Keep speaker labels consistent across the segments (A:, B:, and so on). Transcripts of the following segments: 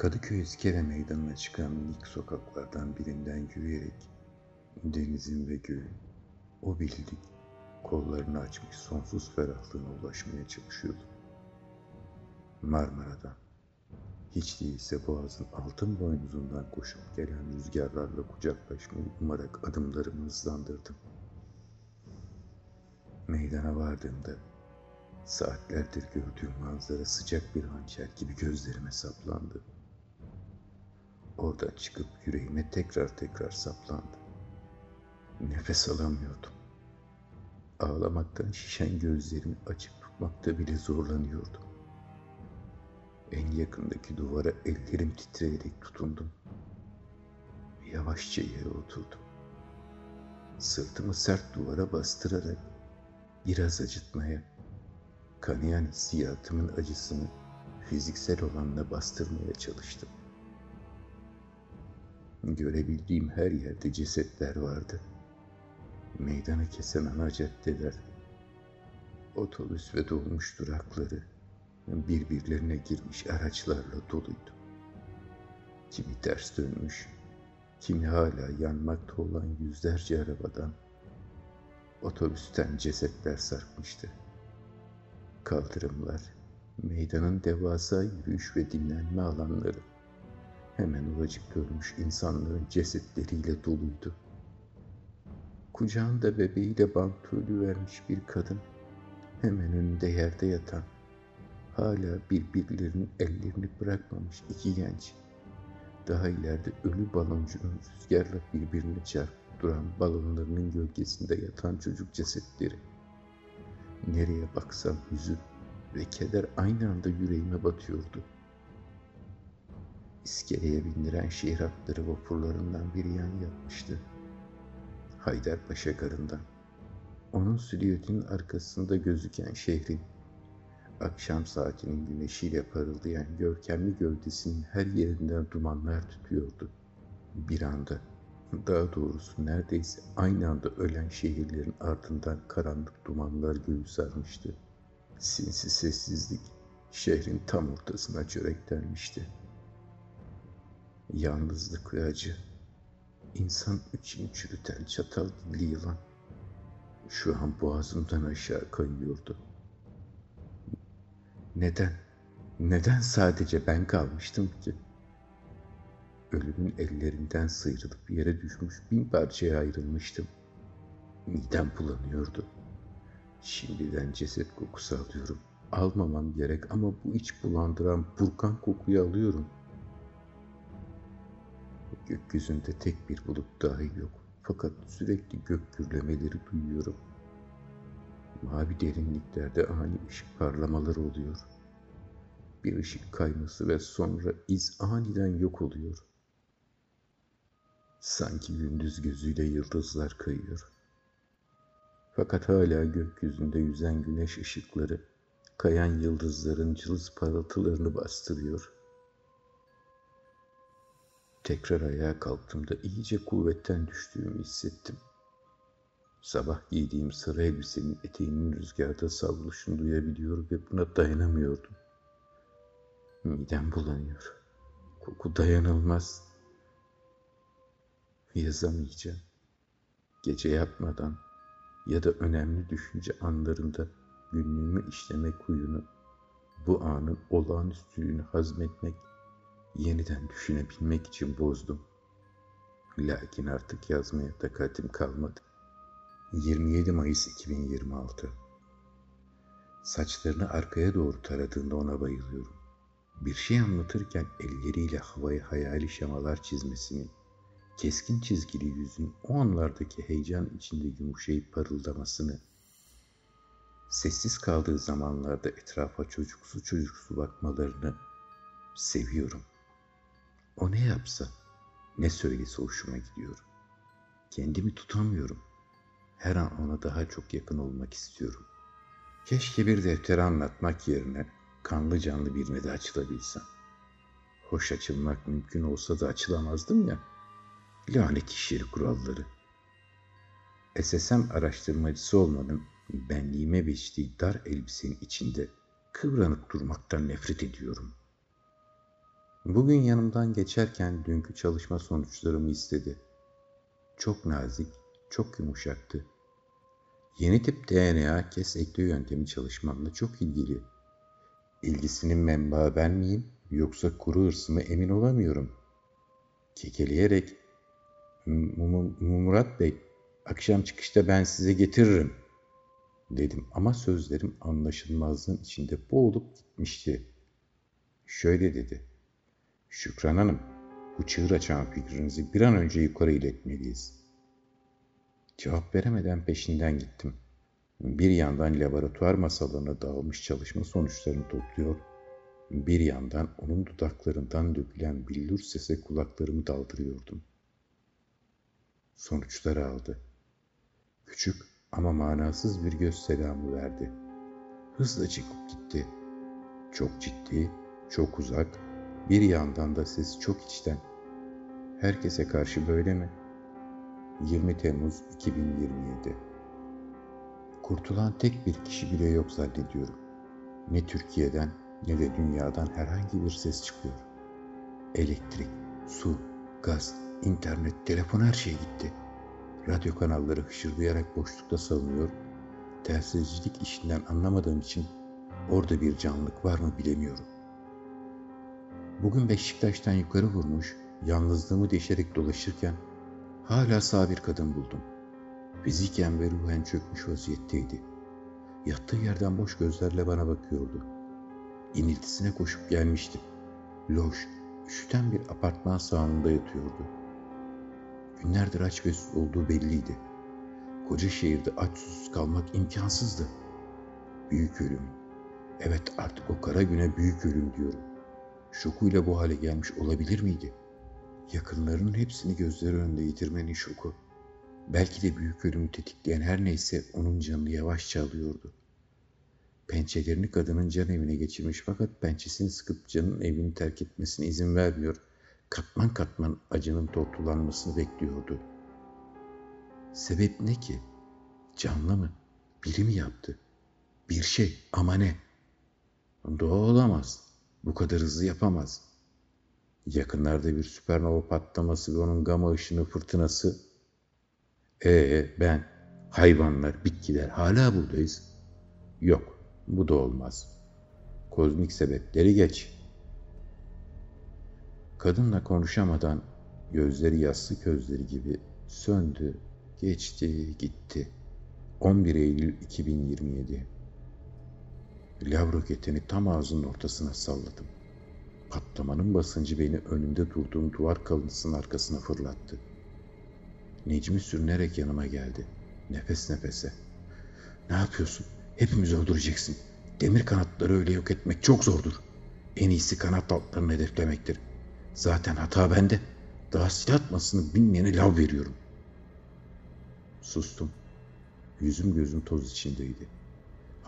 A: Kadıköy İskele Meydanı'na çıkan ilk sokaklardan birinden yürüyerek denizin ve göğün o bildik kollarını açmış sonsuz ferahlığına ulaşmaya çalışıyordum. Marmara'dan hiç değilse boğazın altın boynuzundan koşup gelen rüzgarlarla kucaklaşmayı umarak adımlarımı hızlandırdım. Meydana vardığımda saatlerdir gördüğüm manzara sıcak bir hançer gibi gözlerime saplandı. Oradan çıkıp yüreğime tekrar tekrar saplandı. Nefes alamıyordum. Ağlamaktan şişen gözlerimi açıp tutmakta bile zorlanıyordum. En yakındaki duvara ellerim titreyerek tutundum. Yavaşça yere oturdum. Sırtımı sert duvara bastırarak biraz acıtmaya, kanayan hissiyatımın acısını fiziksel olanla bastırmaya çalıştım. Görebildiğim her yerde cesetler vardı. Meydanı kesen ana caddeler, otobüs ve dolmuş durakları birbirlerine girmiş araçlarla doluydu. Kimi ters dönmüş, kimi hala yanmakta olan yüzlerce arabadan, otobüsten cesetler sarkmıştı. Kaldırımlar, meydanın devasa yürüyüş ve dinlenme alanları, hemen uvacık görmüş insanların cesetleriyle doluydu. Kucağında bebeğiyle bantölü vermiş bir kadın, hemen önünde yerde yatan, hala birbirlerinin ellerini bırakmamış iki genç, daha ileride ölü baloncunun rüzgarla birbirine çarpıp duran balonlarının gölgesinde yatan çocuk cesetleri. Nereye baksam hüzün ve keder aynı anda yüreğime batıyordu. İskeleye bindiren şehir hatları vapurlarından biri yan yatmıştı. Haydarpaşa garından. Onun silüetinin arkasında gözüken şehrin, akşam saatinin güneşiyle parıldayan görkemli gövdesinin her yerinden dumanlar tütüyordu. Bir anda, daha doğrusu neredeyse aynı anda ölen şehirlerin ardından karanlık dumanlar göğü sarmıştı. Sinsi sessizlik şehrin tam ortasına çöreklenmişti. Yalnızlık ve acı, insan içini çürüten çatal dilli yılan şu an boğazımdan aşağı kayıyordu. Neden? Neden sadece ben kalmıştım ki? Ölümün ellerinden sıyrılıp yere düşmüş bin parçaya ayrılmıştım. Midem bulanıyordu. Şimdiden ceset kokusu alıyorum. Almamam gerek ama bu iç bulandıran burkan kokuyu alıyorum. Gökyüzünde tek bir bulut dahi yok. Fakat sürekli gök gürlemeleri duyuyorum. Mavi derinliklerde ani ışık parlamaları oluyor. Bir ışık kayması ve sonra iz aniden yok oluyor. Sanki gündüz gözüyle yıldızlar kayıyor. Fakat hala gökyüzünde yüzen güneş ışıkları kayan yıldızların cılız parıltılarını bastırıyor. Tekrar ayağa kalktığımda iyice kuvvetten düştüğümü hissettim. Sabah giydiğim sarı elbisenin eteğinin rüzgarda savruluşunu duyabiliyor ve buna dayanamıyordum. Midem bulanıyor. Koku dayanılmaz. Yazamayacağım. Gece yatmadan ya da önemli düşünce anlarında günlüğümü işlemek huyunu, bu anın olağanüstülüğünü hazmetmek, yeniden düşünebilmek için bozdum. Lakin artık yazmaya takatim kalmadı. 27 Mayıs 2026 Saçlarını arkaya doğru taradığında ona bayılıyorum. Bir şey anlatırken elleriyle havayı hayali şemalar çizmesini, keskin çizgili yüzün o anlardaki heyecan içinde yumuşayıp parıldamasını, sessiz kaldığı zamanlarda etrafa çocuksu çocuksu bakmalarını seviyorum. O ne yapsa, ne söylese hoşuma gidiyor. Kendimi tutamıyorum. Her an ona daha çok yakın olmak istiyorum. Keşke bir defteri anlatmak yerine kanlı canlı birine de açılabilsem. Hoş açılmak mümkün olsa da açılamazdım ya. Lanet işleri kuralları. SSM araştırmacısı olmanın benliğime biçtiği dar elbisenin içinde kıvranıp durmaktan nefret ediyorum. Bugün yanımdan geçerken dünkü çalışma sonuçlarımı istedi. Çok nazik, çok yumuşaktı. Yeni tip DNA kes ekle yöntemi çalışmamla çok ilgili. İlgisinin menbaı ben miyim yoksa kuru hırsımı emin olamıyorum. Kekeleyerek Murat Bey akşam çıkışta ben size getiririm dedim ama sözlerim anlaşılmazlığın içinde boğulup gitmişti. Şöyle dedi. Şükran Hanım, bu çığır açan fikrinizi bir an önce yukarı iletmeliyiz. Cevap veremeden peşinden gittim. Bir yandan laboratuvar masalarına dağılmış çalışma sonuçlarını topluyor, bir yandan onun dudaklarından dökülen billur sese kulaklarımı daldırıyordum. Sonuçları aldı. Küçük ama manasız bir göz selamı verdi. Hızla çıkıp gitti. Çok ciddi, çok uzak, bir yandan da sesi çok içten. Herkese karşı böyle mi? 20 Temmuz 2027 Kurtulan tek bir kişi bile yok zannediyorum. Ne Türkiye'den ne de dünyadan herhangi bir ses çıkıyor. Elektrik, su, gaz, internet, telefon her şey gitti. Radyo kanalları hışırdayarak boşlukta salınıyor. Telsizcilik işinden anlamadığım için orada bir canlılık var mı bilemiyorum. Bugün Beşiktaş'tan yukarı vurmuş, yalnızlığımı deşerek dolaşırken hala sağ bir kadın buldum. Fiziken ve ruhen çökmüş vaziyetteydi. Yattığı yerden boş gözlerle bana bakıyordu. İniltisine koşup gelmiştim. Loş, üşüten bir apartman sağında yatıyordu. Günlerdir aç ve susuz olduğu belliydi. Koca şehirde aç susuz kalmak imkansızdı. Büyük ölüm. Evet artık o kara güne büyük ölüm diyorum. Şokuyla bu hale gelmiş olabilir miydi? Yakınlarının hepsini gözleri önünde yitirmenin şoku. Belki de büyük ölümü tetikleyen her neyse onun canını yavaşça alıyordu. Pençelerini kadının can evine geçirmiş fakat pençesini sıkıp canın evini terk etmesine izin vermiyor. Katman katman acının tortulanmasını bekliyordu. Sebep ne ki? Canlı mı? Biri mi yaptı? Bir şey ama ne? Doğa olamaz. Bu kadar hızlı yapamaz. Yakınlarda bir süpernova patlaması ve onun gama ışını fırtınası. Ee ben, hayvanlar, bitkiler hala buradayız. Yok, bu da olmaz. Kozmik sebepleri geç. Kadınla konuşamadan gözleri yassı gözleri gibi söndü, geçti, gitti. 11 Eylül 2027 Lav roketini tam ağzının ortasına salladım. Patlamanın basıncı beni önünde durduğum duvar kalıntısının arkasına fırlattı. Necmi sürünerek yanıma geldi. Nefes nefese. Ne yapıyorsun? Hepimizi öldüreceksin. Demir kanatları öyle yok etmek çok zordur. En iyisi kanat altlarını hedeflemektir. Zaten hata bende. Daha silah atmasını bilmeyene lav veriyorum. Sustum. Yüzüm gözüm toz içindeydi.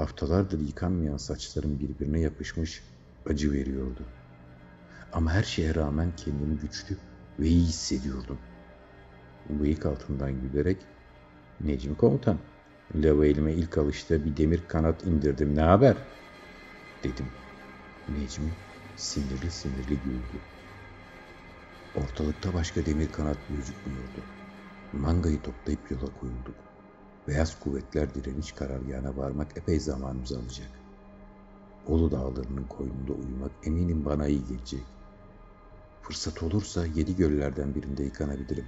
A: Haftalardır yıkanmayan saçlarım birbirine yapışmış, acı veriyordu. Ama her şeye rağmen kendimi güçlü ve iyi hissediyordum. Bıyık altından gülerek, Necmi komutan, lava elime ilk alışta bir demir kanat indirdim, ne haber? Dedim. Necmi sinirli sinirli güldü. Ortalıkta başka demir kanat gözükmüyordu. Mangayı toplayıp yola koyulduk. Beyaz kuvvetler direniş karargahına varmak epey zamanımız alacak. Olu dağlarının koynunda uyumak eminim bana iyi gelecek. Fırsat olursa yedi göllerden birinde yıkanabilirim.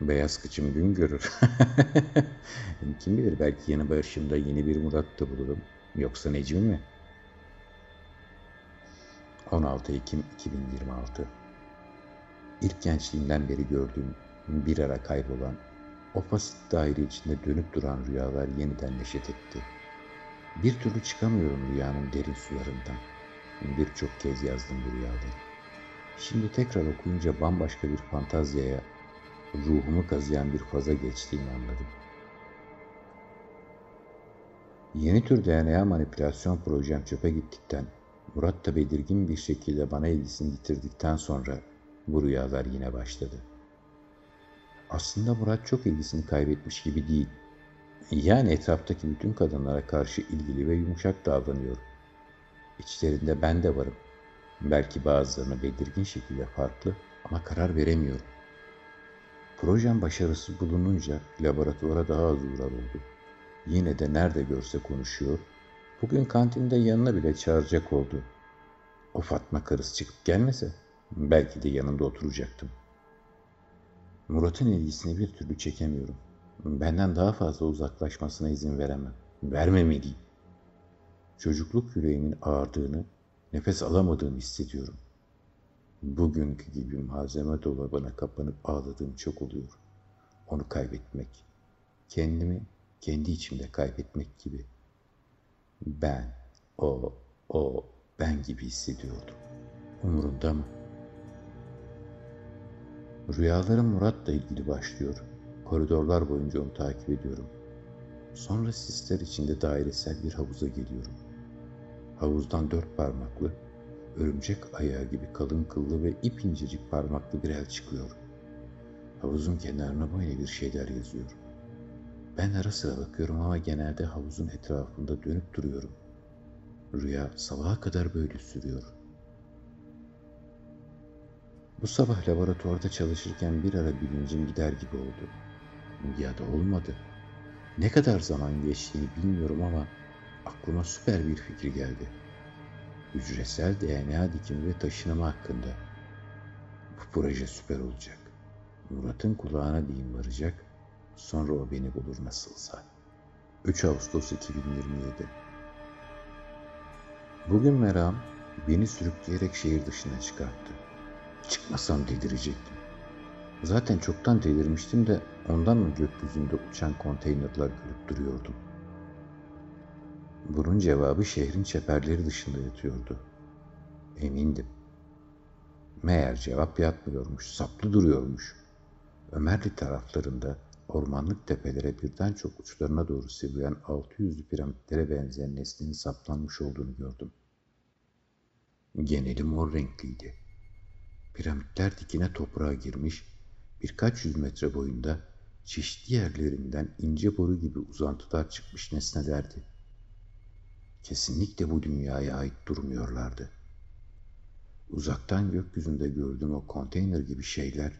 A: Beyaz kıçım gün görür. Kim bilir belki yeni başımda yeni bir Murat da bulurum. Yoksa Necmi mi? 16 Ekim 2026 İlk gençliğimden beri gördüğüm bir ara kaybolan o basit daire içinde dönüp duran rüyalar yeniden neşet etti. Bir türlü çıkamıyorum rüyanın derin sularından. Birçok kez yazdım bu rüyaları. Şimdi tekrar okuyunca bambaşka bir fantazyaya, ruhumu kazıyan bir faza geçtiğimi anladım. Yeni tür DNA manipülasyon projem çöpe gittikten, Murat da belirgin bir şekilde bana ilgisini yitirdikten sonra bu rüyalar yine başladı. Aslında Murat çok ilgisini kaybetmiş gibi değil. Yani etraftaki bütün kadınlara karşı ilgili ve yumuşak davranıyor. İçlerinde ben de varım. Belki bazılarına belirgin şekilde farklı ama karar veremiyorum. Projem başarısı bulununca laboratuvara daha az uğrar oldu. Yine de nerede görse konuşuyor. Bugün kantinde yanına bile çağıracak oldu. O Fatma karısı çıkıp gelmese belki de yanında oturacaktım. Murat'ın ilgisini bir türlü çekemiyorum. Benden daha fazla uzaklaşmasına izin veremem. Vermemeliyim. Çocukluk yüreğimin ağırdığını, nefes alamadığımı hissediyorum. Bugünkü gibi malzeme dolabına kapanıp ağladığım çok oluyor. Onu kaybetmek. Kendimi kendi içimde kaybetmek gibi. Ben, o, o, ben gibi hissediyordum. Umurunda mı? Rüyalarım Murat'la ilgili başlıyor. Koridorlar boyunca onu takip ediyorum. Sonra sisler içinde dairesel bir havuza geliyorum. Havuzdan dört parmaklı, örümcek ayağı gibi kalın kıllı ve ip incecik parmaklı bir el çıkıyor. Havuzun kenarına böyle bir şeyler yazıyor. Ben ara sıra bakıyorum ama genelde havuzun etrafında dönüp duruyorum. Rüya sabaha kadar böyle sürüyor. Bu sabah laboratuvarda çalışırken bir ara bilincim gider gibi oldu. Ya da olmadı. Ne kadar zaman geçtiğini bilmiyorum ama aklıma süper bir fikir geldi. Hücresel DNA dikimi ve taşınımı hakkında. Bu proje süper olacak. Murat'ın kulağına diyeyim varacak. Sonra o beni bulur nasılsa. 3 Ağustos 2027 Bugün Meram beni sürükleyerek şehir dışına çıkarttı. Çıkmasam delirecektim. Zaten çoktan delirmiştim de ondan mı gökyüzünde uçan konteynerler görüp duruyordum. Bunun cevabı şehrin çeperleri dışında yatıyordu. Emindim. Meğer cevap yatmıyormuş, saplı duruyormuş. Ömerli taraflarında ormanlık tepelere birden çok uçlarına doğru sivrilen altı yüzlü piramitlere benzeyen nesnenin saplanmış olduğunu gördüm. Geneli mor renkliydi. Piramitler dikine toprağa girmiş, birkaç yüz metre boyunda çeşitli yerlerinden ince boru gibi uzantılar çıkmış nesnelerdi. Kesinlikle bu dünyaya ait durmuyorlardı. Uzaktan gökyüzünde gördüğüm o konteyner gibi şeyler,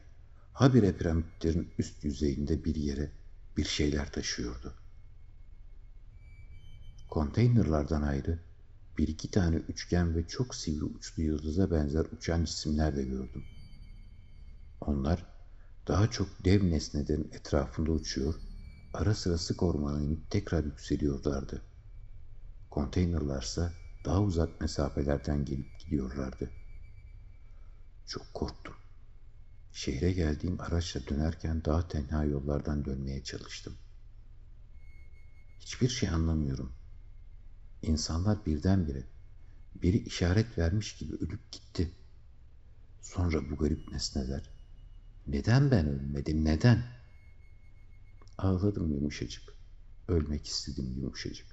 A: habire piramitlerin üst yüzeyinde bir yere bir şeyler taşıyordu. Konteynerlardan ayrı bir iki tane üçgen ve çok sivri uçlu yıldıza benzer uçan cisimler de gördüm. Onlar daha çok dev nesnelerin etrafında uçuyor, ara sıra sık ormana inip tekrar yükseliyorlardı. Konteynerlarsa daha uzak mesafelerden gelip gidiyorlardı. Çok korktum. Şehre geldiğim araçla dönerken daha tenha yollardan dönmeye çalıştım. Hiçbir şey anlamıyorum. İnsanlar birdenbire biri işaret vermiş gibi ölüp gitti. Sonra bu garip nesneler neden ben ölmedim neden? Ağladım yumuşacık. Ölmek istedim yumuşacık.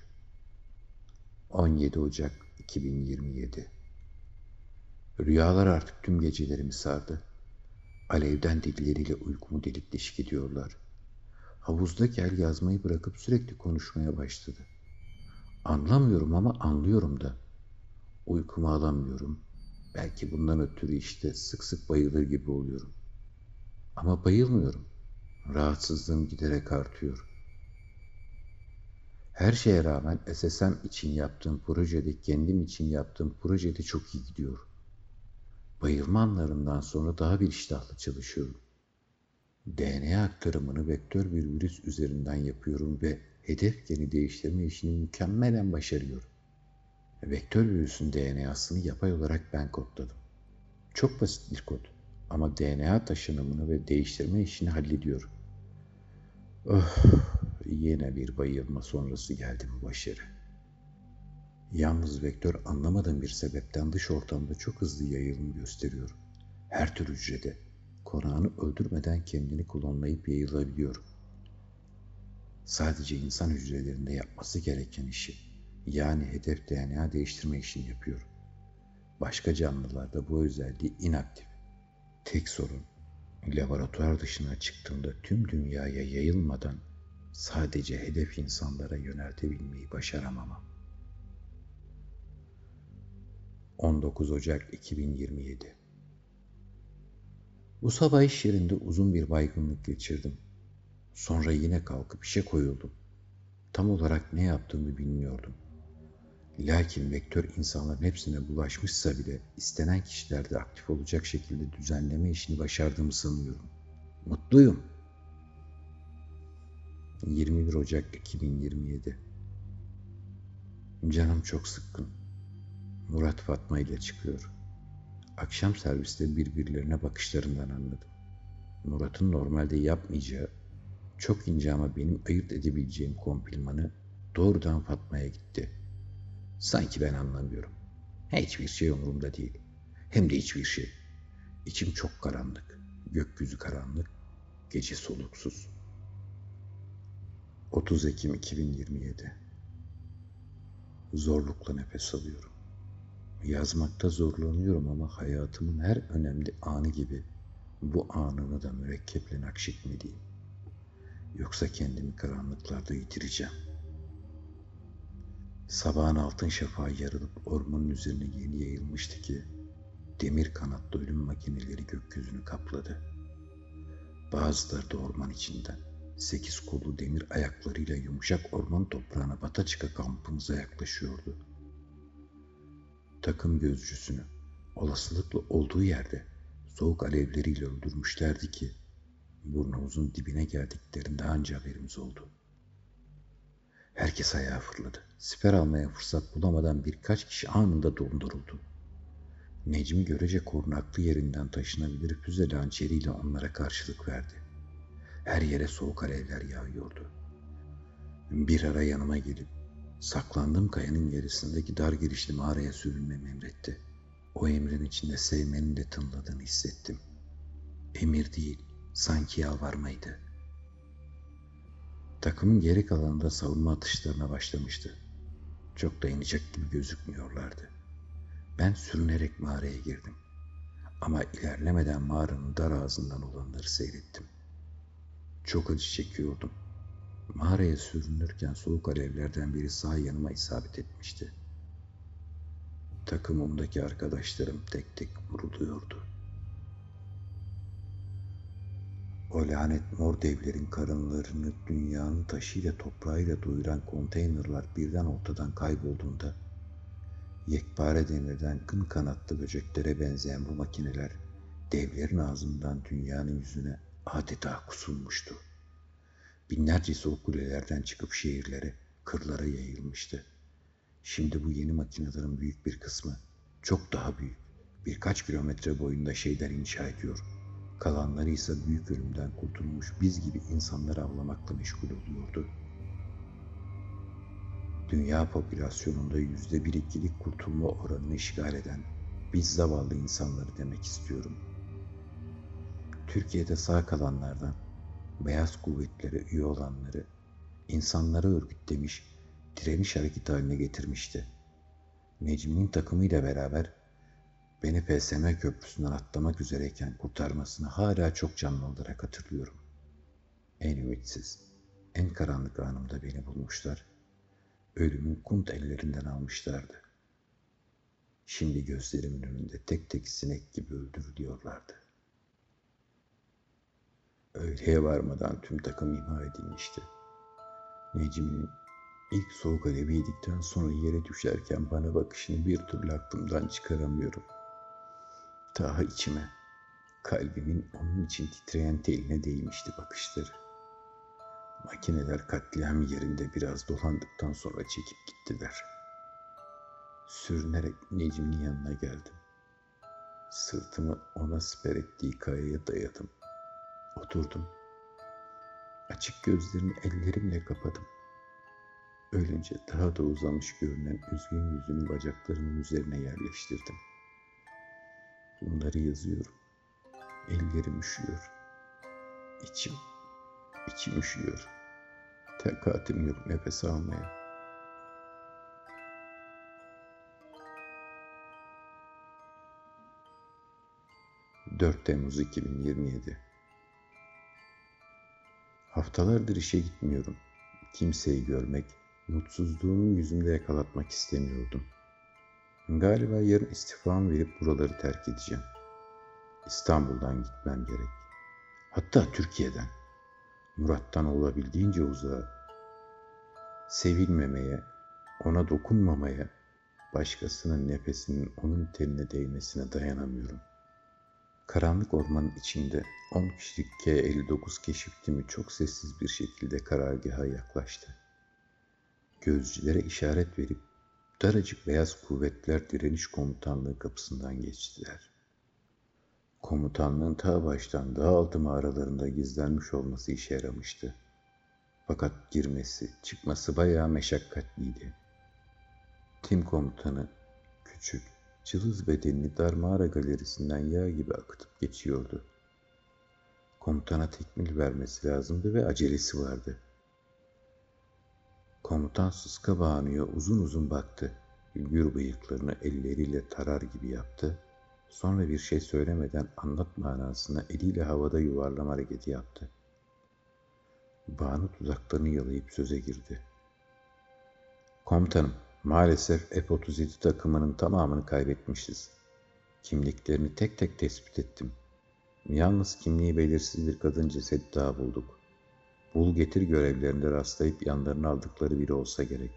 A: 17 Ocak 2027 Rüyalar artık tüm gecelerimi sardı. Alevden dilleriyle uykumu delik deşik ediyorlar. Havuzda gel yazmayı bırakıp sürekli konuşmaya başladı. Anlamıyorum ama anlıyorum da. Uykumu alamıyorum. Belki bundan ötürü işte sık sık bayılır gibi oluyorum. Ama bayılmıyorum. Rahatsızlığım giderek artıyor. Her şeye rağmen SSM için yaptığım projede, kendim için yaptığım projede çok iyi gidiyor. Bayılma anlarından sonra daha bir iştahlı çalışıyorum. DNA aktarımını vektör bir virüs üzerinden yapıyorum ve hedef geni değiştirme işini mükemmelen başarıyorum. Vektör virüsün DNA'sını yapay olarak ben kodladım. Çok basit bir kod ama DNA taşınımını ve değiştirme işini hallediyor. Oh, yine bir bayılma sonrası geldi bu başarı. Yalnız vektör anlamadığım bir sebepten dış ortamda çok hızlı yayılım gösteriyor. Her tür hücrede konağını öldürmeden kendini klonlayıp yayılabiliyor. Sadece insan hücrelerinde yapması gereken işi, yani hedef DNA değiştirme işini yapıyor. Başka canlılarda bu özelliği inaktif. Tek sorun, laboratuvar dışına çıktığımda tüm dünyaya yayılmadan sadece hedef insanlara yöneltebilmeyi başaramamam. 19 Ocak 2027 Bu sabah iş yerinde uzun bir baygınlık geçirdim. Sonra yine kalkıp işe koyuldum. Tam olarak ne yaptığımı bilmiyordum. Lakin vektör insanların hepsine bulaşmışsa bile istenen kişilerde aktif olacak şekilde düzenleme işini başardığımı sanıyorum. Mutluyum. 21 Ocak 2027 Canım çok sıkkın. Murat Fatma ile çıkıyor. Akşam serviste birbirlerine bakışlarından anladım. Murat'ın normalde yapmayacağı, çok ince ama benim ayırt edebileceğim komplimanı doğrudan Fatma'ya gitti. Sanki ben anlamıyorum. Hiçbir şey umurumda değil. Hem de hiçbir şey. İçim çok karanlık. Gökyüzü karanlık. Gece soluksuz. 30 Ekim 2027 Zorlukla nefes alıyorum. Yazmakta zorlanıyorum ama hayatımın her önemli anı gibi bu anını da mürekkeple nakşetmeliyim. Yoksa kendimi karanlıklarda yitireceğim. Sabahın altın şafağı yarılıp ormanın üzerine yeni yayılmıştı ki demir kanatlı ölüm makineleri gökyüzünü kapladı. Bazıları da orman içinden sekiz kollu demir ayaklarıyla yumuşak orman toprağına bata çıka kampımıza yaklaşıyordu. Takım gözcüsünü olasılıkla olduğu yerde soğuk alevleriyle öldürmüşlerdi ki burnumuzun dibine geldiklerinde anca haberimiz oldu. Herkes ayağa fırladı. Siper almaya fırsat bulamadan birkaç kişi anında donduruldu. Necmi görece korunaklı yerinden taşınabilir füze lançeriyle onlara karşılık verdi. Her yere soğuk alevler yağıyordu. Bir ara yanıma gelip saklandığım kayanın gerisindeki dar girişli mağaraya sürünmemi emretti. O emrin içinde sevmenin de tınladığını hissettim. Emir değil, sanki yalvarmaydı. Takımın geri kalanında savunma atışlarına başlamıştı. Çok dayanacak gibi gözükmüyorlardı. Ben sürünerek mağaraya girdim. Ama ilerlemeden mağaranın dar ağzından olanları seyrettim. Çok acı çekiyordum. Mağaraya sürünürken soğuk alevlerden biri sağ yanıma isabet etmişti. Takımımdaki arkadaşlarım tek tek vuruluyordu. O lanet mor devlerin karınlarını dünyanın taşıyla toprağıyla doyuran konteynerlar birden ortadan kaybolduğunda yekpare demirden kın kanatlı böceklere benzeyen bu makineler devlerin ağzından dünyanın yüzüne adeta kusulmuştu. Binlercesi o kulelerden çıkıp şehirlere, kırlara yayılmıştı. Şimdi bu yeni makinelerin büyük bir kısmı, çok daha büyük, birkaç kilometre boyunda şeyler inşa ediyor. Kalanları ise büyük ölümden kurtulmuş biz gibi insanları avlamakla meşgul oluyordu. Dünya popülasyonunda yüzde bir ikilik kurtulma oranını işgal eden biz zavallı insanları demek istiyorum.'' Türkiye'de sağ kalanlardan beyaz kuvvetlere üye olanları insanları örgütlemiş, direniş hareketi haline getirmişti. Necmi'nin takımıyla beraber beni PSM köprüsünden atlamak üzereyken kurtarmasını hala çok canlı olarak hatırlıyorum. En ümitsiz, en karanlık anımda beni bulmuşlar. Ölümün kunt ellerinden almışlardı. Şimdi gözlerimin önünde tek tek sinek gibi öldürülüyorlardı. Öğleye varmadan tüm takım imha edilmişti. Necmi'nin ilk soğuk alevi yedikten sonra yere düşerken bana bakışını bir türlü aklımdan çıkaramıyorum. Daha içime, kalbimin onun için titreyen teline değmişti bakışları. Makineler katliam yerinde biraz dolandıktan sonra çekip gittiler. Sürünerek Necmi'nin yanına geldim. Sırtımı ona siper ettiği kayaya dayadım. Oturdum. Açık gözlerimi ellerimle kapadım. Öylece daha da uzamış görünen üzgün yüzünü bacaklarımın üzerine yerleştirdim. Bunları yazıyorum. Ellerim üşüyor. İçim, içim üşüyor. Takatim yok nefes almaya. Dört Temmuz 2027 Haftalardır işe gitmiyorum. Kimseyi görmek, mutsuzluğumu yüzümde yakalatmak istemiyordum. Galiba yarın istifamı verip buraları terk edeceğim. İstanbul'dan gitmem gerek. Hatta Türkiye'den. Murat'tan olabildiğince uzağa. Sevilmemeye, ona dokunmamaya, başkasının nefesinin onun tenine değmesine dayanamıyorum. Karanlık ormanın içinde 10 kişilik K-59 keşif timi çok sessiz bir şekilde karargaha yaklaştı. Gözcülere işaret verip daracık beyaz kuvvetler direniş komutanlığı kapısından geçtiler. Komutanlığın ta baştan daha altı mağaralarında gizlenmiş olması işe yaramıştı. Fakat girmesi, çıkması bayağı meşakkatliydi. Tim komutanı küçük, cılız bedenini dar mağara galerisinden yağ gibi akıtıp geçiyordu. Komutana tekmil vermesi lazımdı ve acelesi vardı. Komutan Sıska Banu'ya uzun uzun baktı. Gür bıyıklarını elleriyle tarar gibi yaptı. Sonra bir şey söylemeden anlat manasına eliyle havada yuvarlama hareketi yaptı. Banu tuzaklarını yalayıp söze girdi. Komutanım, maalesef F-37 takımının tamamını kaybetmişiz. Kimliklerini tek tek tespit ettim. Yalnız kimliği belirsiz bir kadın cesedi daha bulduk. Bul getir görevlerinde rastlayıp yanlarına aldıkları biri olsa gerek.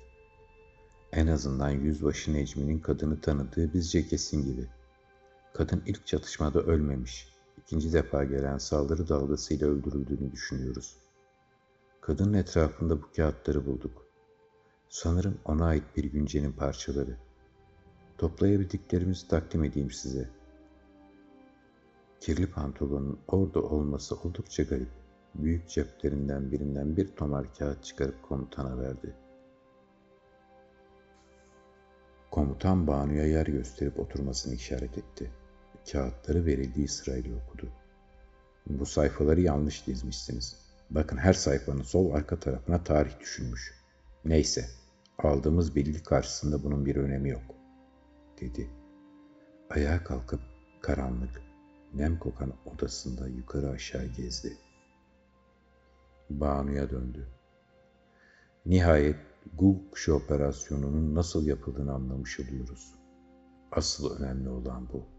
A: En azından yüzbaşı Necmi'nin kadını tanıdığı bizce kesin gibi. Kadın ilk çatışmada ölmemiş. İkinci defa gelen saldırı dalgasıyla öldürüldüğünü düşünüyoruz. Kadının etrafında bu kağıtları bulduk. Sanırım ona ait bir güncenin parçaları. Toplayabildiklerimizi takdim edeyim size. Kirli pantolonun orada olması oldukça garip. Büyük ceplerinden birinden bir tomar kağıt çıkarıp komutana verdi. Komutan Banu'ya yer gösterip oturmasını işaret etti. Kağıtları verildiği sırayla okudu. Bu sayfaları yanlış dizmişsiniz. Bakın her sayfanın sol arka tarafına tarih düşünmüş. Neyse, aldığımız bilgi karşısında bunun bir önemi yok, dedi. Ayağa kalkıp karanlık, nem kokan odasında yukarı aşağı gezdi. Banu'ya döndü. Nihayet kuşu operasyonunun nasıl yapıldığını anlamış oluyoruz. Asıl önemli olan bu.